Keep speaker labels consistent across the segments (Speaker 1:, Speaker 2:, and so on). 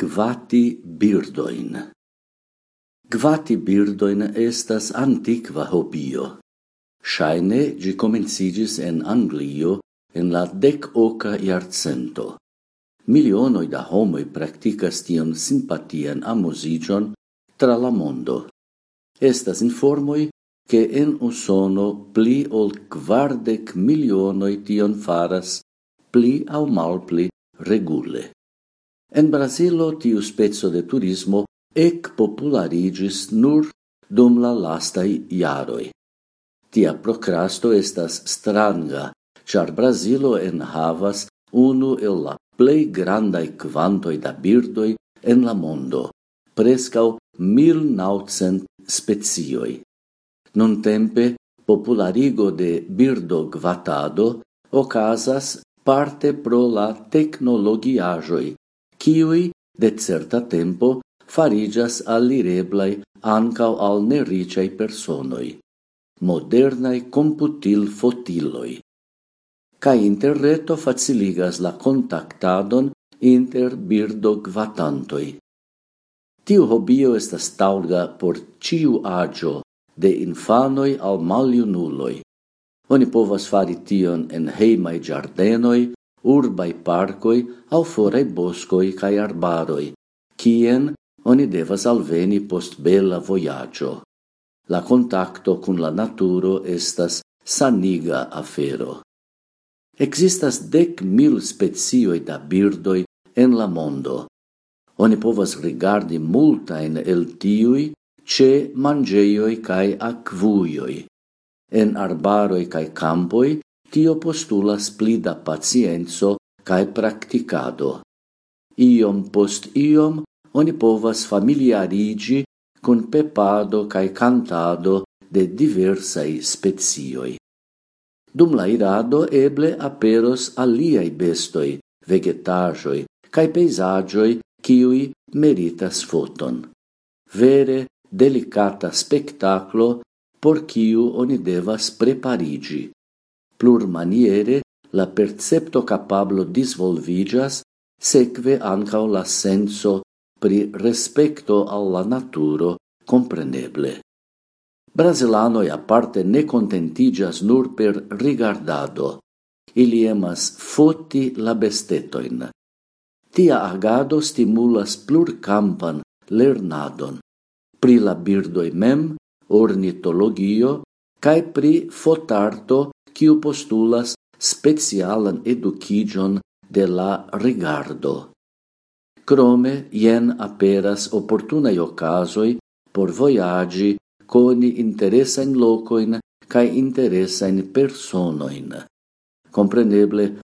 Speaker 1: Gvati birdoin. Gvati birdoin estas antiqua hobio. Shaine gi comencigis en Anglio en la dec oca iarcento. Milionoi da homoi practicas tion simpatian amusigion tra la mondo. Estas informoi che en Usono pli ol quardec milionoi tion faras pli au malpli regule. En Brasilo tiu spezzo de turismo ec popularigis nur dum la lastai iaroi. Tia procrasto estas stranga, char Brasilo enhavas unu el la plei grandai quantoi da birdoi en la mondo, prescau 1900 spezioi. Nun tempe, popularigo de birdo gvatado ocasas parte pro la technologiajoi kiui de certa tempo farigas allireblai ancau al nericei personoi, modernai computil fotiloi. Ca interreto faciligas la contactadon inter birdo gvatantoi. Tiu hobio estas taulga por ciu agio, de infanoi al maliunuloi. Oni povas fari tion en heimai giardenoi, urbai parcoi au forei boscoi cae arbaroi, cien oni devas alveni post bella voyaggio. La contacto cun la naturo estas saniga afero. Existas dec mil spezioi da birdoi en la mondo. Oni povas rigardi multain el tiui ce mangeioi cae acvuioi. En arbaroi cae campoi tio postulas pli da pacienzo cae practicado. Iom post iom oni povas familiarigi con pepado cae cantado de diversai spezioi. Dum la irado eble aperos aliai bestoi, vegetajoi, cae peisagioi ciui meritas foton. Vere delicata spectaclo por ciu oni devas preparigi plur maniere la percepto capablo disvolvigas, secve ancao la senso pri respecto alla naturo compreneble. Brasilanoi aparte ne contentigas nur per rigardado, ili emas foti la bestetoin. Tia agado stimulas plur campan lernadon, pri la birdoi mem, ornitologio, cae pri fotarto kiu postulas specialan educigion de la rigardo. Crome, jen aperas opportunai ocasoi por voyagi coni interesain locoin cae interesain personoin. Compreneble,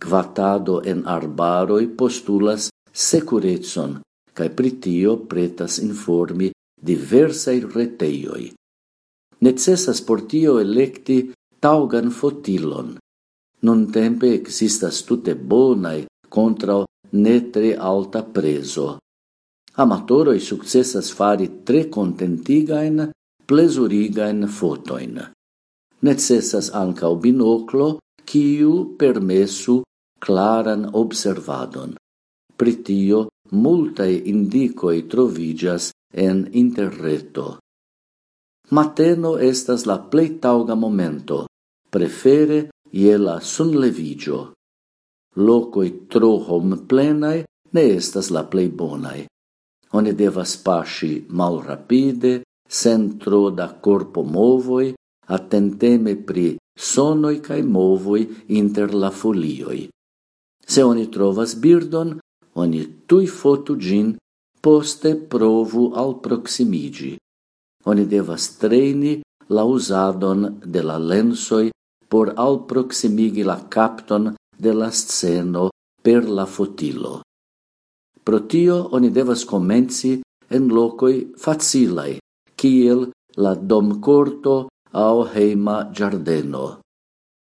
Speaker 1: Quatado en arbaroi postulas securetson, cae pritio pretas informi diversai reteioi. Necessas portio electi taugan fotilon. Non tempe existas tute bonae contra ne tre alta preso. Amatoroi successas fari tre contentigain, plesurigain fotoin. Necessas ancao binoclo, quiu permessu claran observadon. Pritio multae indicoi trovigas en interreto. Mateno estas la plei tauga momento, prefere je la sunlevigio. Locoi tro hom plenai ne estas la plei bonae. Oni devas pasci mal rapide, centro da corpo movoi, attenteme pri sonoi cae movoi inter la folioi. Se oni trovas birdon, oni tui fotu gin, poste provu al proximigi. Oni devas treni la usadon de la lensoi por alproximigi la capton de la sceno per la fotilo. Pro tio oni devas comenci en locoi facilai, kiel la dom corto au heima giardeno.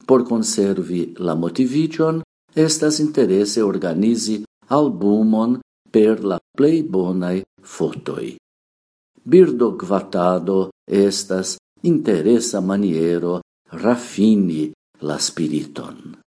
Speaker 1: Por conservi la motivigion, estas interesse organizi albumon per la plei bonai fotoi. Birdo gvatado estas interessa maniero raffini la spiriton.